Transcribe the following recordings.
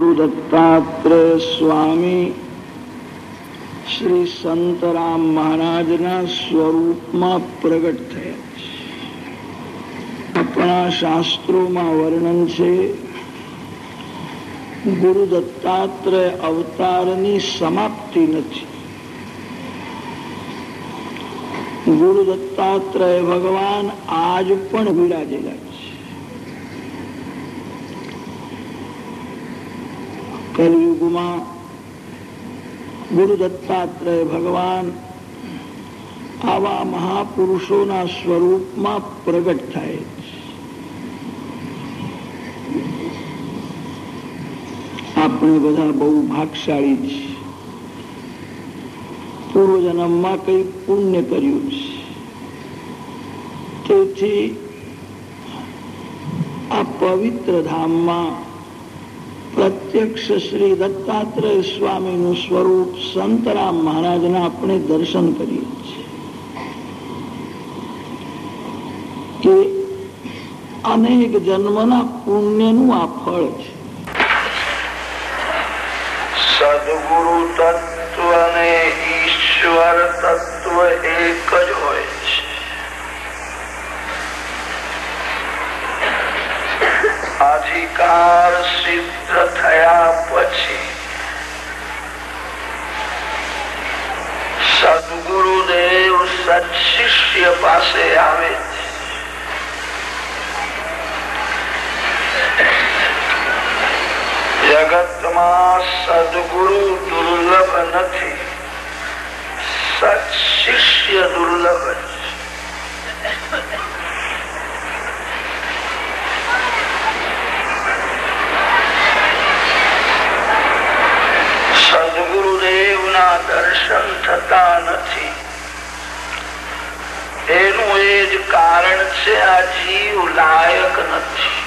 સદગુરુ દત્તાત્રેય સ્વામી શ્રી સંતરામ મહારાજના સ્વરૂપમાં પ્રગટ થયા. આપણા શાસ્ત્રોમાં વર્ણન છે ગુરુ દત્તાત્રેય અવતારની સમાપ્તિ નથી. ગુરુ દત્તાત્રેય ભગવાન આજ પણ વિરાજેલા છે. કલયુગમાં ગુરુ દત્તાત્રેય ભગવાન આવા મહાપુરુષોના સ્વરૂપમાં પ્રગટ થાય આપણે બધા બહુ ભાગશાળી છીએ પૂર્વજન્મમાં કઈ પુણ્ય કર્યું છે તેથી આ પવિત્ર ધામમાં પ્રત્યક્ષ શ્રી દત્તાત્રેય સ્વામીનું સ્વરૂપ સંતરામ મહારાજના આપણે દર્શન કરીએ છીએ. કે અનેક જન્મના પુણ્યનું આ ફળ છે. સદગુરુ તત્વ અને ઈશ્વર તત્વ એક જ હોય છે અધિકાર સિદ્ધ થયા પછી સદગુરુદેવ સત્શિષ્ય પાસે આવે જગતમાં સદગુરુ દુર્લભ નથી. સત્શિષ્ય દુર્લભ સદગુરુદેવ ના દર્શન થતા નથી. એનું એ જ કારણ છે, આ જીવ લાયક નથી.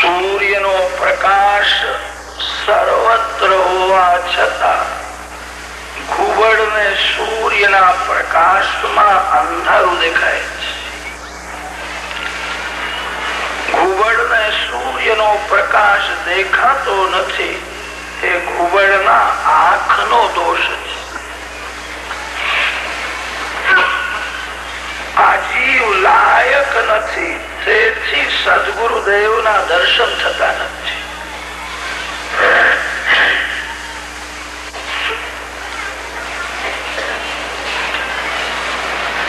સૂર્યનો પ્રકાશ સર્વત્ર હોવા છતાં ઘુબડ ને સૂર્યના પ્રકાશમાં અંધારું દેખાય છે. ને સૂર્યનો પ્રકાશ દેખાતો નથી એ ઘુબડના આંખનો દોષ છે. આ જીવ લાયક નથી, તેથી સદગુરુદેવના દર્શન થતા નથી.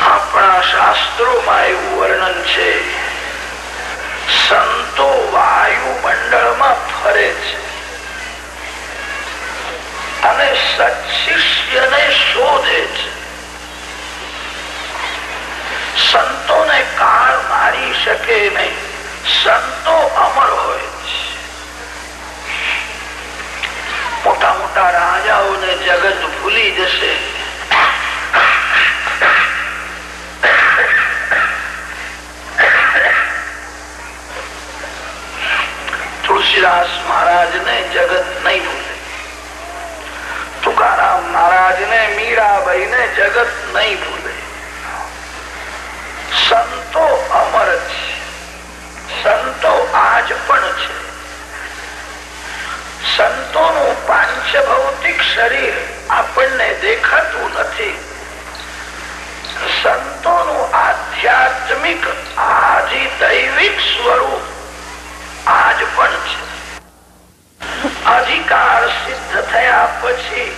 આપણા શાસ્ત્રોમાં એવું વર્ણન છે સંતો વાયુમંડળમાં ફરે છે. અને સત્શિષ્યને શોધે છે. સંતોને કાળ મારી શકે નહીં. સંતો અમર હોય છે. મોટા મોટા રાજાઓને જગત ભૂલી જશે. તુલસીદાસ મહારાજ ને જગત નહીં ભૂલે તુકારામ મહારાજ ને મીરાબાઈ ને જગત નહીં ભૂલે સંતો અમર છે. સંતો આજ પણ છે. સંતોનું પાંચ ભૌતિક શરીર આપણને દેખાતું નથી. સંતોનું આધ્યાત્મિક આજી દૈવિક સ્વરૂપ આજ પણ છે. અધિકાર સિદ્ધ થયા પછી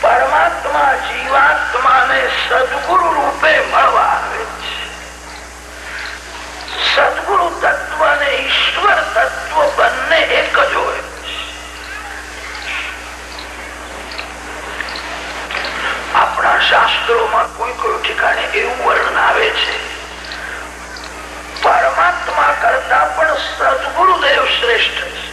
પરમાત્મા જીવાત્માને સદગુરુ રૂપે મળવા આવે છે. સદગુરુ તત્વ અને ઈશ્વર તત્વ બંને એક જ હોય આપણા શાસ્ત્રોમાં કોઈ કોઈ ઠેકાણે એવું વર્ણન આવે છે, પરમાત્મા કરતા પણ સદગુરુદેવ શ્રેષ્ઠ છે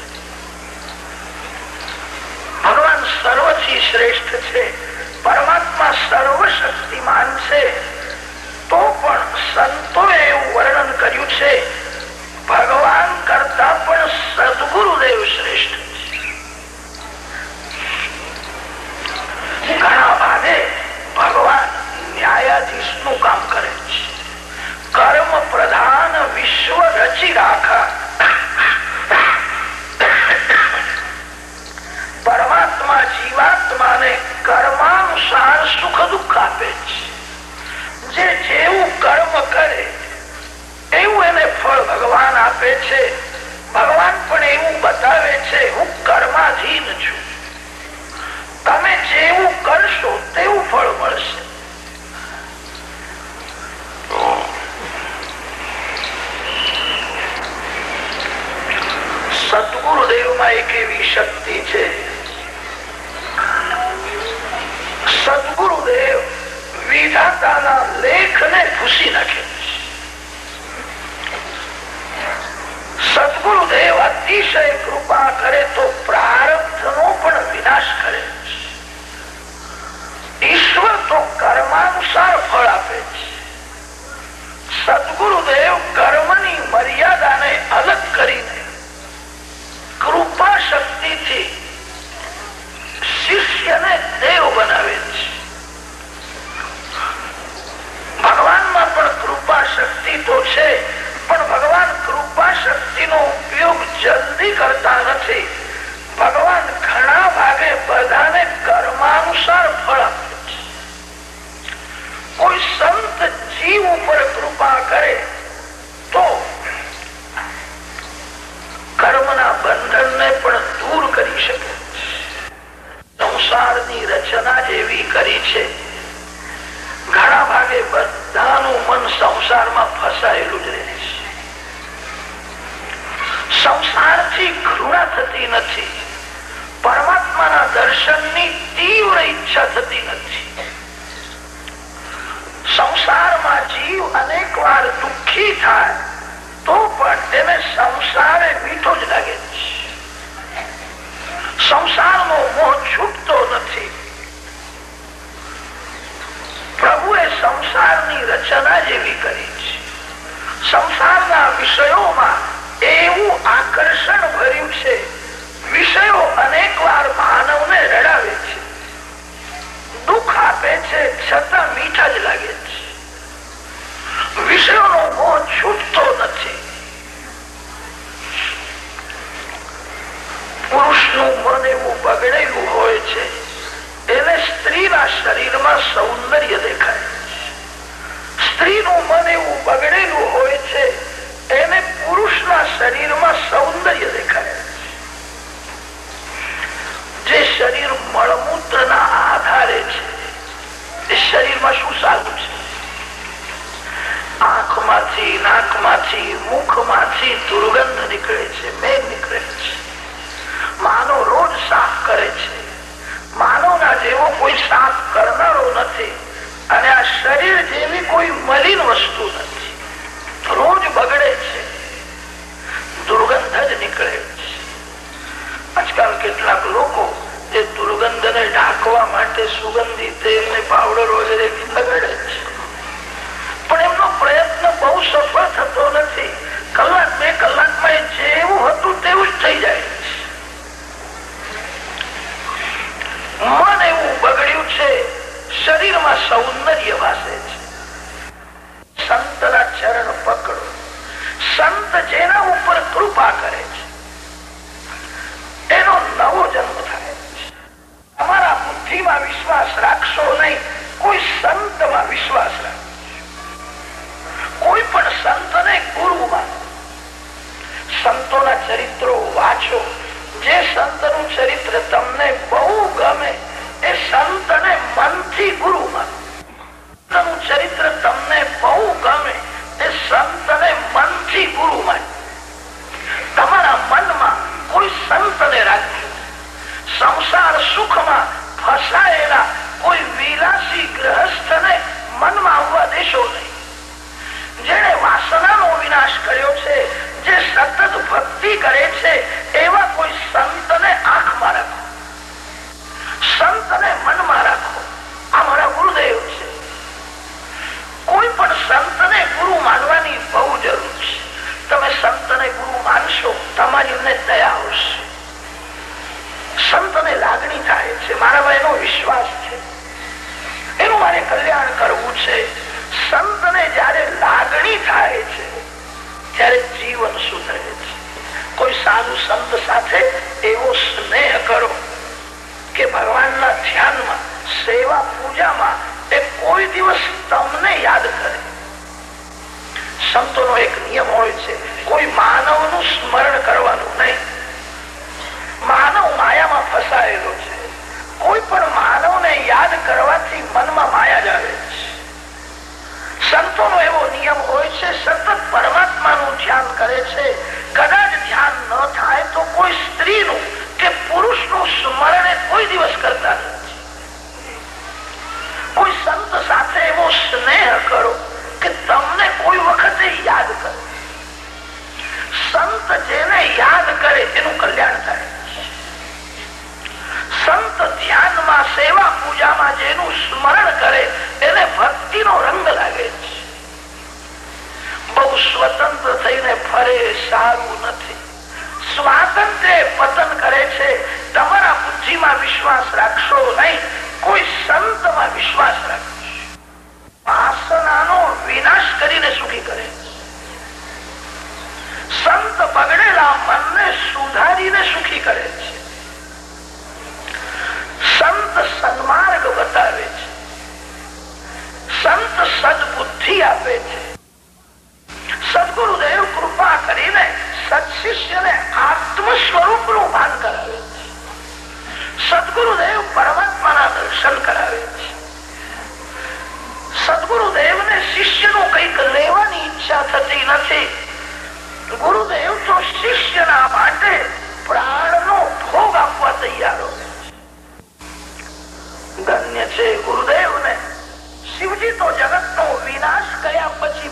સર્વથી શ્રેષ્ઠ છે. પરમાત્મા સર્વશક્તિમાન છે. તો પણ સંતોએ એવું વર્ણન કર્યું છે, ભગવાન કરતા પણ સદગુરુદેવ શ્રેષ્ઠ ઘણા ભાગે ભગવાન ન્યાયાધીશનું કામ કરે છે. કર્મ પ્રધાન વિશ્વ કરે સંસાર સુખ દુઃખ આપે છે. જે જેવું કર્મ કરે, એવું એને ફળ ભગવાન આપે છે. ભગવાન પણ એવું બતાવે છે, હું કર્માધીન છું. તમે જેવું કરશો તેવું ફળ મળશે. સદગુરુદેવમાં એક એવી શક્તિ છે. સદગુરુદેવ વિધાતાના લેખ ને ભૂસી નાખ્યો સદગુરુદેવ અતિશય કૃપા કરે તો પ્રારબ્ધ નો પણ કરે છે. એનો નવો જન્મ થાય છે. અમારા બુદ્ધિમાં વિશ્વાસ રાખશો નહીં. કોઈ સંતમાં વિશ્વાસ રાખો કોઈ પણ સંતને ગુરુ માનો સંતોના ચરિત્રો વાંચો. જે સંતનું ચરિત્ર તમને બહુ ગમે, એ સંત સંતને મનથી ગુરુ માનો સંતનું ચરિત્ર તમને બહુ ગમે. કોઈ પણ સંતને ગુરુ માનવાની બહુ જરૂર છે. તમે સંતને ગુરુ માનશો, તમારી એમને દયા આવશે. સંતને લાગણી થાય છે. મારા એનો વિશ્વાસ તમારે કલ્યાણ કરવું છે. સંતને જયારે લાગણી થાય છે, ત્યારે જીવન સુધરે છે. કોઈ સાધુ સંત સાથે એવો સ્નેહ કરો કે ભગવાન ભગવાનના ધ્યાનમાં, સેવા પૂજામાં એ કોઈ દિવસ તમને યાદ કરે. સંતોનો એક નિયમ હોય છે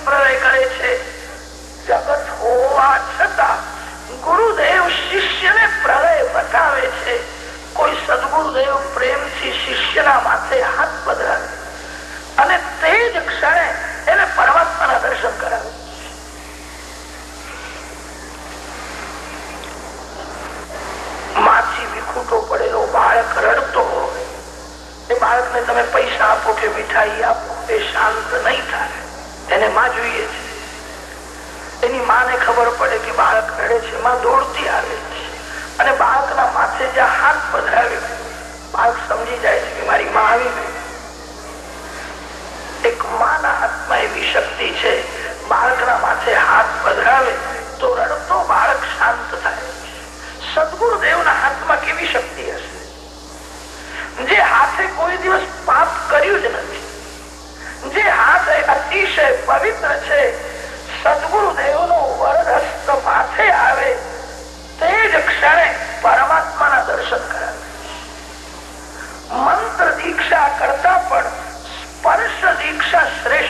પ્રલય કરે છે. જગત હોવા છતાં ગુરુદેવ શિષ્યને પ્રલય બતાવે છે. કોઈ સદગુરુદેવ પ્રેમથી શિષ્યના માથે હાથ પધરાવે. અને તે જ ક્ષણે એને પરમાત્માના દર્શન કરાવે. માથી વિખૂટો પડેલો બાળક રડતો હોય. એ બાળકને તમે પૈસા આપો કે મીઠાઈ આપો, એ શાંત નહીં થાય. એને માં જોઈએ છે. એની માને ખબર પડે કે બાળક રડે છે, માં દોડતી આવે છે. અને બાળકના માથે જ્યાં હાથ પધરાવે બાળક સમજી જાય છે કે મારી માં આવી ગઈ. એક માના હાથમાં એવી શક્તિ છે, બાળકના માથે હાથ પધરાવે તો રડતો બાળક શાંત થાય. સદગુરુદેવના હાથમાં કેવી શક્તિ હશે? જે હાથે કોઈ દિવસ પાપ કર્યું જ નથી. જે હાથ અતિશય પવિત્ર છે સદગુરુદેવ નો વરદસ્ત માથે આવે, તે જ ક્ષણે પરમાત્માના દર્શન કરાવે. મંત્ર દીક્ષા કરતા પણ સ્પર્શ દીક્ષા શ્રેષ્ઠ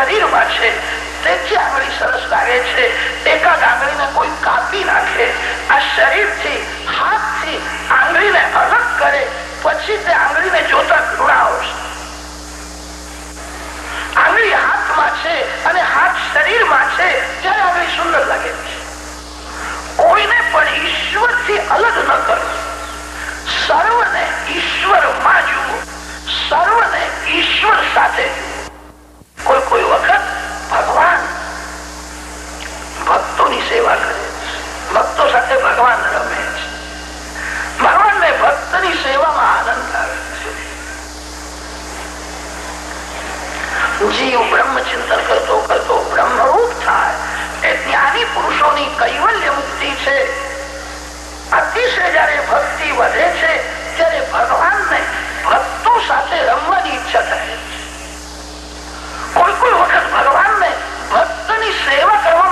શરીરમાં છે. તેથી આંગળી સરસ લાગે છે? એકાદ આંગળીને કોઈ કાપી નાખે. આ શરીરથી, હાથથી આંગળીને અલગ કરે. પછી તે આંગળીને જોતા ઘૃણા આવશે આંગળી હાથમાં છે અને હાથ શરીરમાં છે. ત્યારે આંગળી સુંદર લાગે છે. કોઈને પણ ઈશ્વરથી અલગ ન કરો સર્વને ઈશ્વરમાં જુઓ. સર્વને ઈશ્વર સાથે જુઓ. કોઈ કોઈ વખત ભગવાન ભક્તોની સેવા કરે ભક્તો સાથે ભગવાન રમે છે. ભગવાનને ભક્તની સેવામાં આનંદ આવે છે. જીવ બ્રહ્મ ચિંતન કરતો કરતો બ્રહ્મરૂપ થાય. એ જ્ઞાની પુરુષોની કૈવલ્ય મુક્તિ છે. અતિશય જયારે ભક્તિ વધે છે, ત્યારે ભગવાનને ભક્તો સાથે રમવાની ઈચ્છા થાય. કોઈ કોઈ વખત ભગવાનને ભક્તની સેવા કરવામાં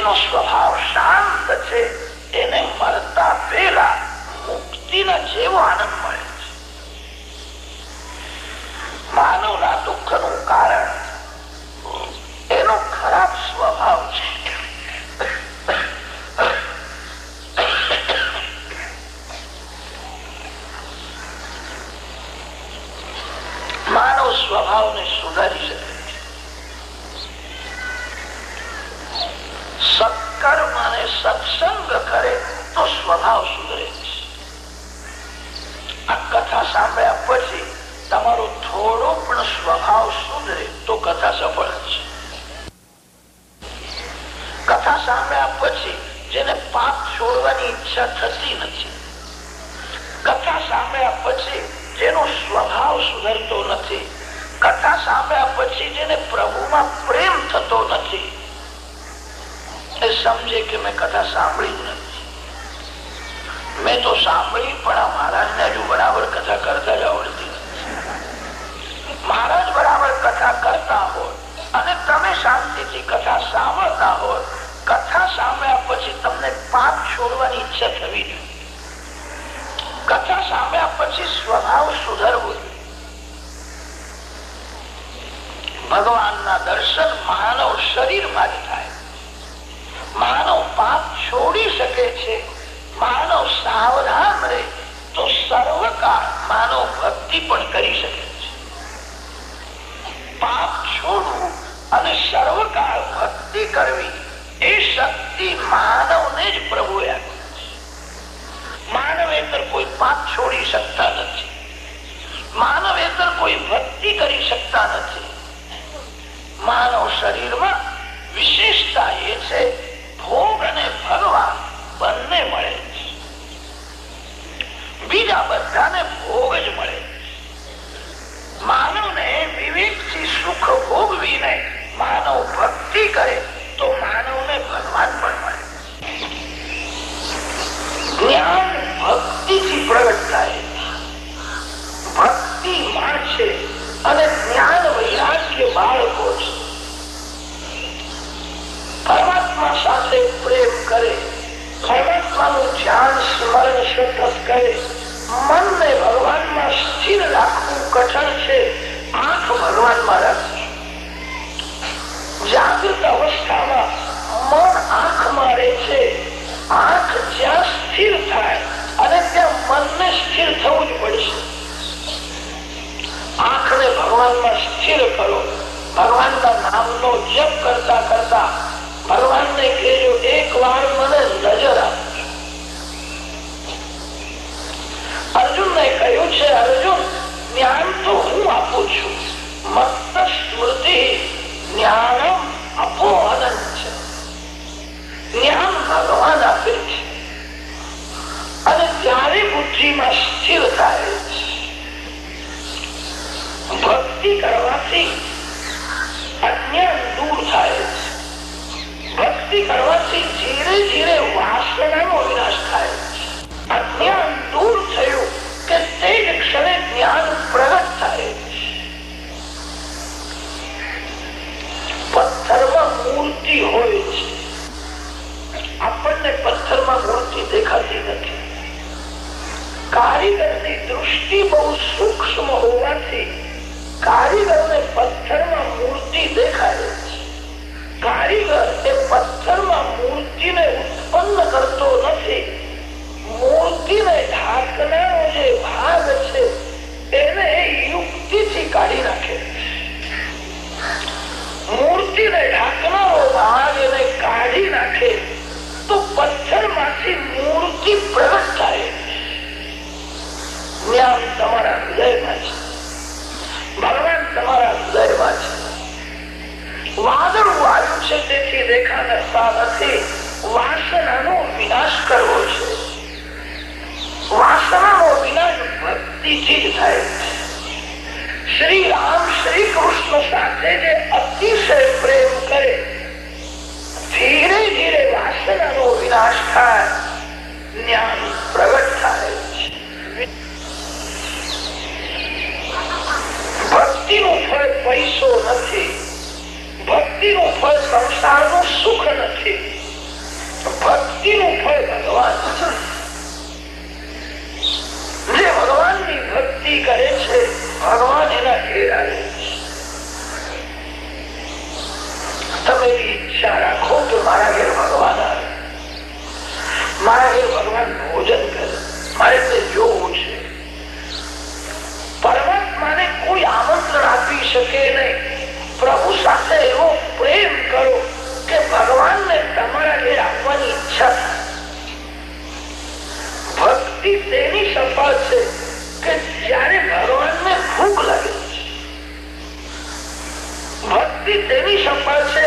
જેનો સ્વભાવ શાંત છે એને મરતા પહેલા મુક્તિના જેવો આનંદ મળે છે માનવના દુઃખનું કારણ એનો ખરાબ સ્વભાવ છે માનવ સ્વભાવને સુધારી શકે સત્કર્મ અને સત્સંગ કરે તો સ્વભાવ સુધરે આ કથા સાંભળ્યા પછી તમારો થોડો પણ સ્વભાવ સુધરે તો કથા સફળ છે કથા સાંભળ્યા પછી જેને પાપ છોડવાની ઈચ્છા થતી નથી. કથા સાંભળ્યા પછી જેનો સ્વભાવ સુધરતો નથી. કથા સાંભળ્યા પછી જેને પ્રભુમાં પ્રેમ થતો નથી. સમજે કે મેં કથા સાંભળી જ નથી મેં તો સાંભળી પણ આ મહારાજને હજુ બરાબર કથા કરતા જ આવડતી નથી મહારાજ બરાબર કથા કરતા હોય અને તમે શાંતિથી કથા સાંભળતા હોય કથા સાંભળ્યા પછી તમને પાપ છોડવાની ઈચ્છા થવી જોઈએ. કથા સાંભળ્યા પછી સ્વભાવ સુધરવું જોઈએ. ભગવાનના દર્શન માનવ શરીરમાં જ થાય. માનવ પાપ છોડી શકે છે. માનવ સાવધાન રહે તો સર્વકાળ માનવ ભક્તિ પણ કરી શકે છે. પાપ છોડવું અને સર્વકાળ ભક્તિ કરવી એ શક્તિ માનવને જ પ્રભુએ આપી છે. માનવેતર કોઈ પાપ છોડી શકતા નથી. માનવેતર કોઈ ભક્તિ કરી શકતા નથી. માનવ શરીરમાં વિશેષતા એ છે ભોગ અને ભગવાન બંને મળે બીજા બધાને ભોગ જ મળે માનવને વિવેકથી સુખ ભોગવીને માનવ ભક્તિ કરે તો માનવને ભગવાન પણ મળે જ્ઞાન ભક્તિથી પ્રગટ થાય. ભક્તિ માણસે અને જ્ઞાન વૈરાગ્ય બાળકો છે. પરમાત્મા સાથે પ્રેમ કરે, પરમાત્માનું ધ્યાન સ્મરણ સતત કરે, મનને ભગવાનમાં સ્થિર રાખવું કઠણ છે, આંખ ભગવાનમાં રાખવી જાગૃત અવસ્થામાં મન આંખમાં રહે છે, આંખ આપજો અર્જુનને કહ્યું છે અર્જુન જ્ઞાન તો હું આપું છું મત સ્મૃતિ જ્ઞાનમ આપો અનંત છે જ્ઞાન ભગવાન આપે છે અને ત્યારે બુદ્ધિમાં સ્થિર થાય છે ભક્તિ કરવાથી અજ્ઞાન દૂર થાય છે. ભક્તિ કરવાથી ધીરે ધીરે વાસનાનો વિનાશ થાય. અજ્ઞાન દૂર થયું કે તે ક્ષણે જ્ઞાન પ્રગટ થાય. આપણને પથ્થરમાં મૂર્તિ દેખાતી નથી. કારીગર કારીગરની દૃષ્ટિ બહુ સૂક્ષ્મ હોવાથી કારીગરને પથ્થરમાં મૂર્તિ દેખાય છે. કારીગર એ પથ્થરમાં મૂર્તિને ઉત્પન્ન કરતો નથી. મૂર્તિને ઢાંકનારો જે ભાગ છે એને યુક્તિથી કાઢી નાખે. મૂર્તિને ઢાંકનારો ભાગ એને કાઢી નાખે, તો પથ્થરમાંથી મૂર્તિ પ્રગટ થાય. જ્ઞાન તમારા હૃદયમાં છે. ભગવાન તમારા હૃદયમાં છે. વાદળ થાય છે. શ્રી રામ, શ્રી કૃષ્ણ પ્રેમ કરે, ધીરે ધીરે વાસનાનો વિનાશ થાય, જ્ઞાન પ્રગટ થાય છે. ભક્તિનું ફળ પૈસો નથી. ભક્તિનું ફળ સંસારનું સુખ નથી. ભક્તિનું ફળ ભગવાન જે ભગવાનની ભક્તિ કરે છે, ભગવાન એના ઘેરા તમે ઈચ્છા રાખો કે મારા ઘેર ભગવાન આવે. મારા ઘેર ભગવાન ભોજન કરે. મારે તે જોવું છે. પરમાત્માને કોઈ આમંત્રણ આપી શકે નહીં. પ્રભુ સાથે એવો પ્રેમ કરો કે ભગવાનને તમારા ઘેર આપવાની ઈચ્છા થાય. ભક્તિ તેની સફળ છે કે જ્યારે ભગવાનને ભૂખ લાગે ભક્તિ તેની સફળ છે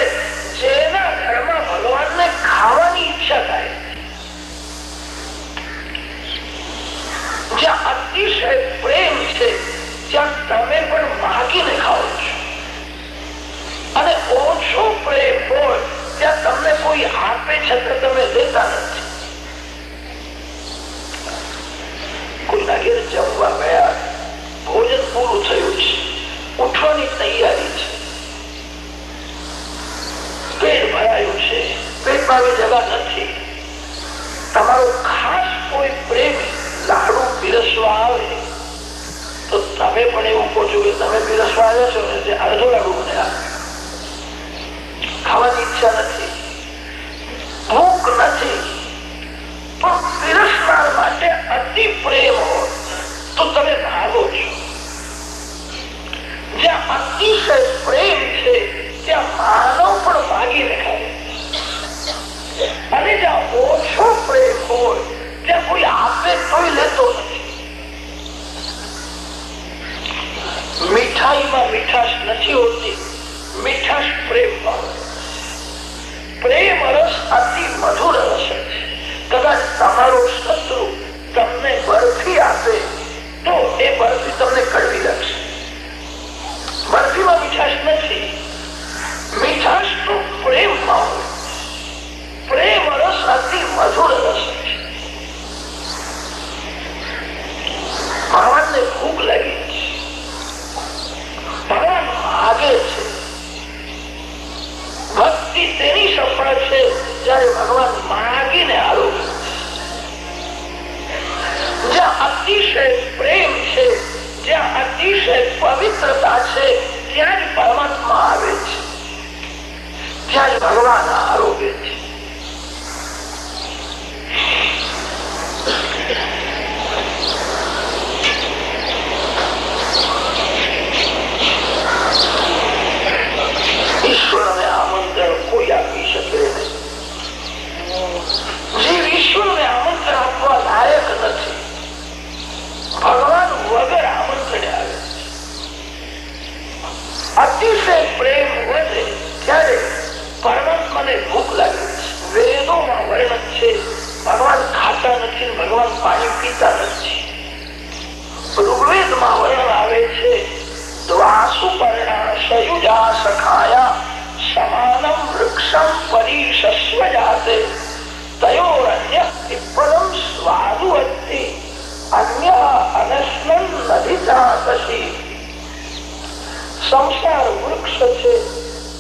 સંસાર વૃક્ષ છે.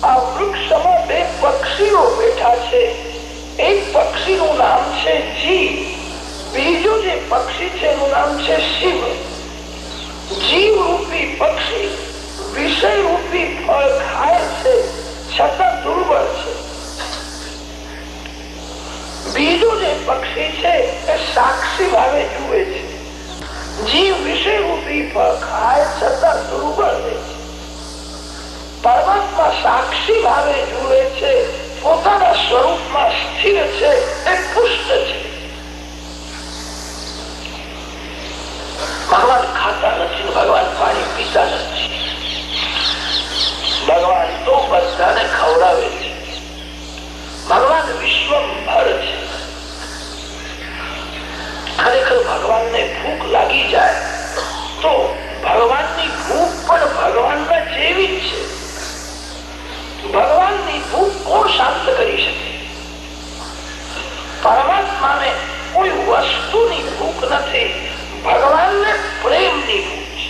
આ વૃક્ષમાં બે પક્ષીઓ બેઠા છે. એક પક્ષીનું નામ છે જી બીજું જે પક્ષી છે, એનું નામ છે શિવ. જીવ રૂપી પક્ષી વિષય રૂપી ફળ ખાય છે, છતાં દુર્બળ છે. બીજું જે પક્ષી છે, એ સાક્ષી ભાવે જુએ છે. જીવ વિષય રૂપી ફળ ખાય, છતાં દુર્બળ રહે છે. પરમાત્મા સાક્ષી ભાવે જુએ છે, પોતાના સ્વરૂપમાં સ્થિર છે, એ પુષ્ટ છે. ભગવાન ખાતા નથી, ભગવાન પાણી પીતા નથી. ભગવાન તો બધાને ખવડાવે છે. ભગવાન વિશ્વભર છે. ખરેખર ભગવાનને ભૂખ લાગી જાય, તો ભગવાનની ભૂખ પણ ભગવાનના જેવી જ છે. ભગવાનની ભૂખ કોણ શાંત કરી શકે. પરમાત્માને કોઈ વસ્તુની ભૂખ નથી ભગવાનને પ્રેમની ભૂખ છે.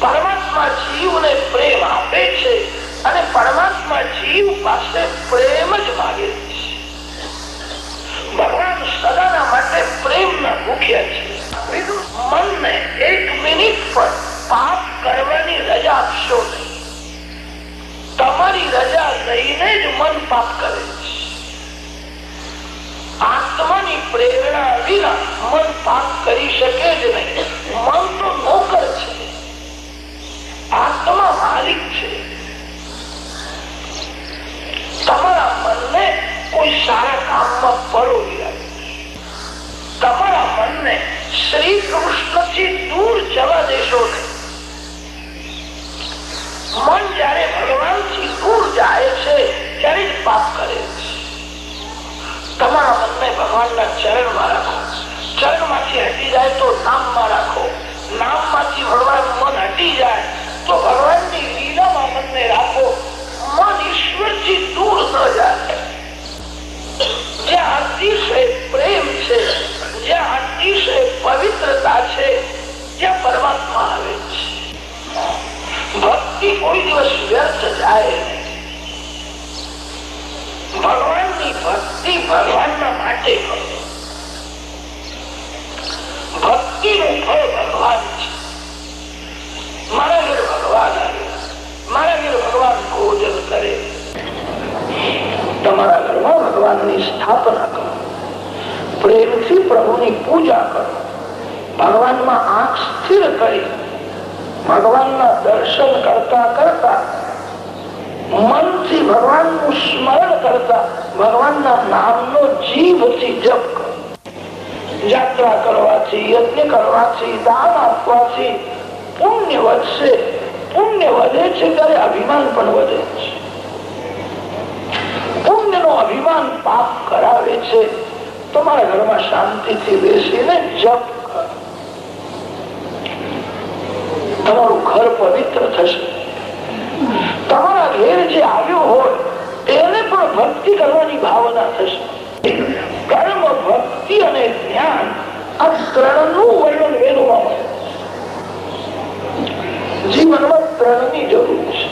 પરમાત્મા જીવને પ્રેમ આપે છે અને પરમાત્મા જીવ પાસે પ્રેમ જ માગે છે. ભગવાન સદાના માટે પ્રેમના ભૂખ્યા છે. મનને એક મિનિટ પણ પાપ કરવાની રજા આપશો નહીં. તમારી રજા લઈને જ મન પાપ કરે આત્માની પ્રેરણા વિના મન પાપ કરી શકે જ નહીં. મન તો નોકર છે. આત્મા માલિક છે. તમારા મનને કોઈ સારા કામમાં પરોવી રાખે તમારા મનને શ્રી કૃષ્ણથી દૂર જવા દેશો નહીં. મન જયારે ભગવાનથી દૂર જાય છે, ત્યારે જ પાપ કરે છે. તમારા મનને ભગવાનના ચરણમાં રાખો. ચરણમાંથી હટી જાય તો નામમાં રાખો. નામમાંથી ભગવાન મન હટી જાય તો ભગવાનની લીલામાં મનને રાખો. મન ઈશ્વરથી દૂર ન જાય. જ્યાં અતિશય પ્રેમ છે, જ્યાં અતિશય પવિત્રતા છે, ત્યાં પરમાત્મા આવે છે. ભક્તિ કોઈ દિવસ વ્યર્થ જાય ભગવાન ભગવાનની ભક્તિ ભગવાનના માટે ભક્તિ નું ફળ ભગવાન છે. મારા ઘેર ભગવાન આવે મારા ઘેર ભગવાન ભોજન કરે. તમારા ઘરમાં ભગવાનની સ્થાપના કરો. પ્રેમથી પ્રભુની પૂજા કરો. ભગવાનમાં આંખ સ્થિર કરી. ભગવાનના દર્શન કરતા કરતા, મનથી ભગવાનનું સ્મરણ કરતા ભગવાનના નામનો જીવથી જપ યાત્રા કરવાથી, યજ્ઞ કરવાથી, દાન આપવાથી પુણ્ય વધશે. પુણ્ય વધે છે ત્યારે અભિમાન પણ વધે છે. પુણ્ય નો અભિમાન પાપ કરાવે છે. તમારા ઘરમાં શાંતિથી બેસીને જપ કરો તમારું ઘર પવિત્ર થશે. તમારા ઘેર જે આવ્યો હોય, એને પણ ભક્તિ કરવાની ભાવના થશે. કર્મ, ભક્તિ અને જ્ઞાન આ ત્રણનું વર્ણન વેદોમાં જીવનમાં ત્રણની જરૂર છે.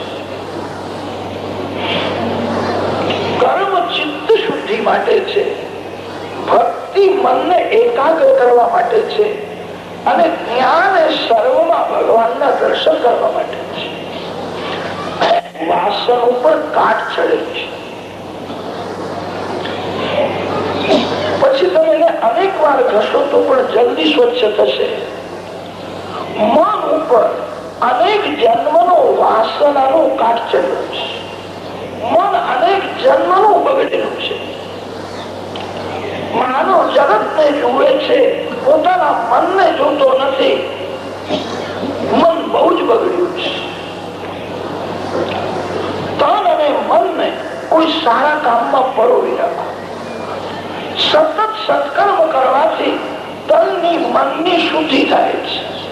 કર્મ ચિત્ત શુદ્ધિ માટે છે. ભક્તિ મનને એકાગ્ર કરવા માટે છે. અને જ્ઞાન એ સર્વમાં ભગવાનના દર્શન કરવા માટે છે. વાસણ ઉપર કાટ ચડે છે. પછી તમે અનેક વાર ઘસો તો પણ જલ્દી સ્વચ્છ થશે. મન ઉપર અનેક જન્મનો વાસનાનો કાટ ચડ્યો છે. મન અનેક જન્મનું બગડેલું છે. માનવ જગત ને જુએ છે પોતાના મનને જોતો નથી. મન બહુ જ બગડ્યું છે. તન અને મનને કોઈ સારા કામમાં પરોવી રાખો. સતત સત્કર્મ કરવાથી તનની મનની શુદ્ધિ થાય છે.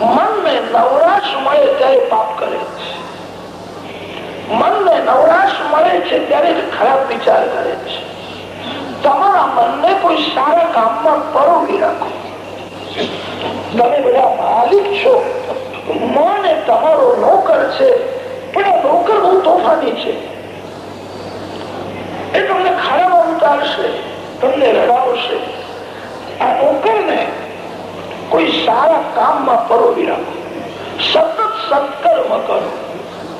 મનને નવરાશ મળે ત્યારે પાપ કરે છે. મનને નવરાશ મળે છે ત્યારે જ ખરાબ વિચાર કરે છે. તમારા મનને કોઈ સારા કામમાં પરોવી રાખો. તમે બધા માલિક છો. મન એ તમારો નોકર છે, પણ આ નોકર બહુ તોફાની છે. એ તમને ખાડામાં ઉતારશે, તમને રડાવશે. આ નોકરને કોઈ સારા કામમાં પરોવી રાખો. સતત સત્કર્મ કરો.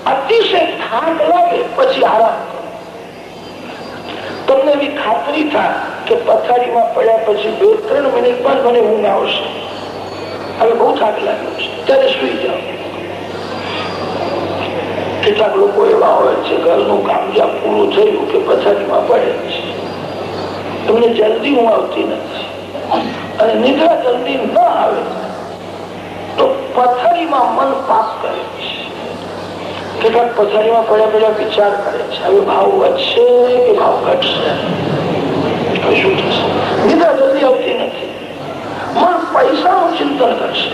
અતિશય થાક લાગે, પછી આરામ કરો. તમને એવી ખાતરી થાય કે પથારીમાં પડ્યા પછી બે ત્રણ મિનિટમાં મને ઊંઘ આવશે. હવે બહુ થાક લાગ્યો છે. ત્યારે સુઈ જાઓ. કેટલાક લોકો એવા હોય છે ઘરનું કામ જ્યાં પૂરું થયું કે પથારીમાં પડે છે. તમને જલ્દી ઊંઘ આવતી નથી. અને નિદ્રા જલ્દી ન આવે તો પથારીમાં મન પાપ કરે છે. કેટલાક પથારીમાં પડ્યા પડ્યા વિચાર કરે છે, હવે ભાવ વધશે કે ભાવ ઘટશે? ચિંતન કરશે. ચિંતન કરશે.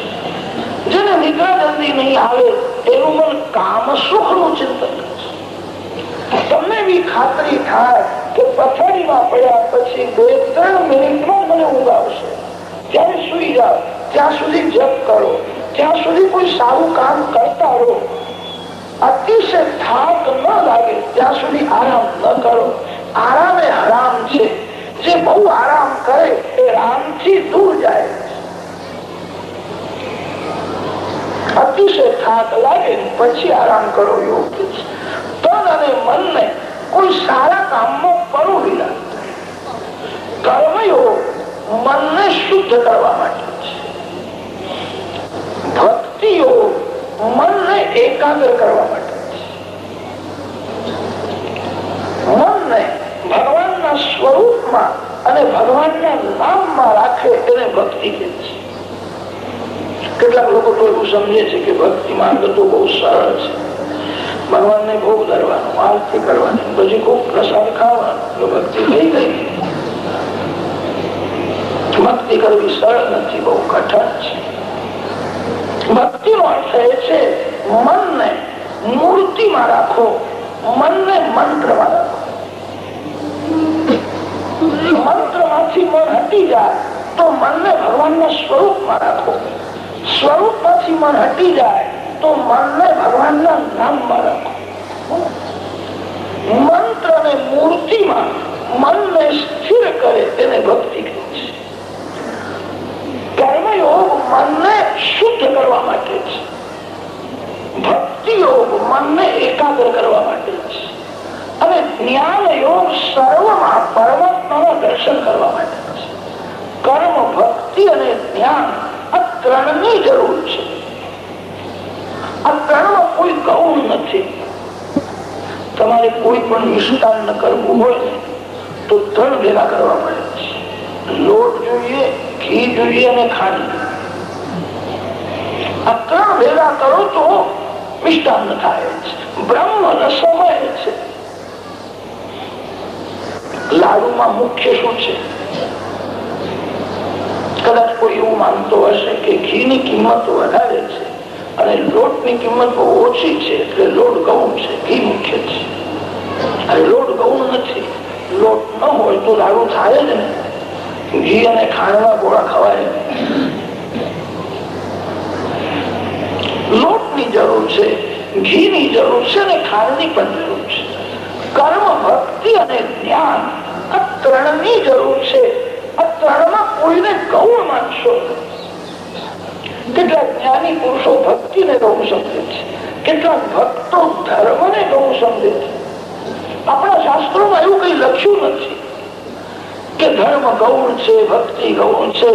તમને એવી ખાતરી થાય કે પથારીમાં પડ્યા પછી બે, ત્રણ મિનિટમાં મને ઊંઘ આવશે સુઈ જાઓ, ત્યાં સુધી જપ કરો. ત્યાં સુધી કોઈ સારું કામ કરતા રહો. અતિશય થાક ન લાગે. ત્યાં સુધી આરામ ન કરો. આરામ એ હરામ છે. જે બહુ આરામ કરે, એ રામથી દૂર જાય. અતિશય થાક લાગે પછી આરામ કરો યોગ્ય છે. તન અને મનને કોઈ સારા કામમાં પરોવી રાખે કર્મયોગ મનને શુદ્ધ કરવા માટે છે. ભક્તિ મનને એકાગ્ર કરવા માટે. મનને ભગવાનના સ્વરૂપમાં અને ભગવાનના નામમાં રાખે એને ભક્તિ કહે છે. કેટલાક લોકો તો એવું સમજે છે કે ભક્તિ માર્ગ તો બહુ સરળ છે. ભગવાનને ભોગ ધરવાનું, આરતી કરવાની, પછી ખૂબ પ્રસાદ ખાવાનો ભક્તિ થઈ ગઈ. ભક્તિ કરવી સરળ નથી, બહુ કઠણ છે. ભક્તિ નો અર્થ એ છે, મનને મૂર્તિમાં રાખો, મનને મંત્રમાં રાખો. મંત્રમાંથી મન હટી જાય, તો મનને ભગવાનના સ્વરૂપમાં રાખો. સ્વરૂપમાંથી મન હટી જાય, તો મનને ભગવાનના નામમાં રાખો. મંત્ર અને મૂર્તિમાં મનને સ્થિર કરે, તેને ભક્તિ કહે છે. કર્મયોગ મનને શુદ્ધ કરવા માટે છે ભક્તિ યોગ મનને એકાગ્ર કરવા માટે છે અને જ્ઞાન યોગ સર્વમાં પરમાત્માના દર્શન કરવા માટે છે કર્મ, ભક્તિ અને જ્ઞાન આ ત્રણની જરૂર છે. આ ત્રણમાં કોઈ ગૌણ નથી. તમારે કોઈ પણ વિસ્તાર કરવું હોય તો ત્રણ ભેગા કરવા પડે છે. લોટ જોઈએ, ઘી જોઈએ અને ખાંડ ત્રણ ભેગા કરો તો મિષ્ટાન થાય છે બ્રહ્મ રસમય છે લાડુમાં મુખ્ય શું છે કદાચ કોઈ એવું માનતો હશે કે ઘીની કિંમત વધારે છે અને લોટની કિંમત બહુ ઓછી છે એટલે લોટ ગૌણ છે ઘી મુખ્ય છે અને લોટ ગૌણ નથી લોટ ન હોય તો લાડુ થાય જ ને ઘી અને ખાંડના ગોળા ખવાય લોટની જરૂર છે, ઘીની જરૂર છે અને ખાંડની પણ જરૂર છે. કર્મ, ભક્તિ અને જ્ઞાન આ ત્રણની જરૂર છે. આ ત્રણમાં કોઈને ગૌણ માનશો કેટલાક જ્ઞાની પુરુષો ભક્તિને ગૌ સમજે છે. કેટલાક ભક્તો ધર્મને ગૌ સમજે છે. આપણા શાસ્ત્રોમાં એવું કઈ લખ્યું નથી કે ધર્મ ગૌણ છે, ભક્તિ ગૌણ છે.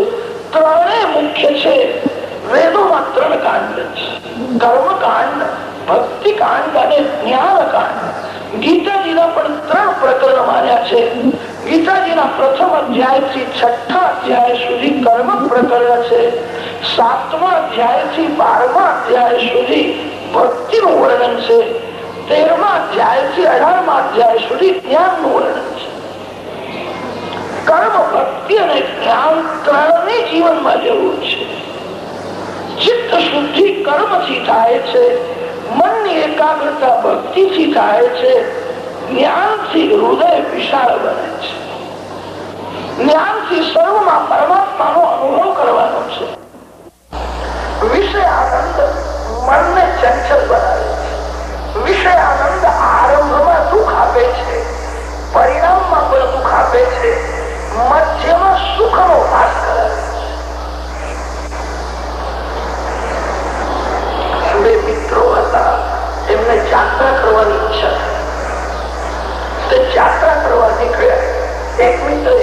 ત્રણે મુખ્ય છે. વેદોમાં ત્રણ કાંડ કર્મકાંડ ભક્તિ કાંડ અને જ્ઞાન કાંડ ગીતાજીના પણ ત્રણ પ્રકરણ માન્યા છે ગીતાજીના પ્રથમ અધ્યાયથી છઠ્ઠા અધ્યાય સુધી કર્મ પ્રકરણ છે સાતમા અધ્યાયથી બારમા અધ્યાય સુધી ભક્તિ નું વર્ણન છે તેરમા અધ્યાયથી અઢારમા અધ્યાય સુધી જ્ઞાનનું વર્ણન છે કર્મ ભક્તિ અને જ્ઞાન ત્રણની જીવનમાં જરૂર છે ચિત્ત શુદ્ધિ કર્મથી થાય છે. મનની એકાગ્રતા ભક્તિથી થાય છે. જ્ઞાનથી હૃદય વિશાળ બને છે. જ્ઞાનથી સર્વમાં પરમાત્માનો અનુભવ કરવાનો છે. વિષય આનંદ મનને ચંચલ બનાવે છે. વિષય આનંદ આરંભમાં દુઃખ આપે છે. પરિણામમાં પણ દુઃખ આપે છે. મધ્યમાં સુખનો વાસ Amém.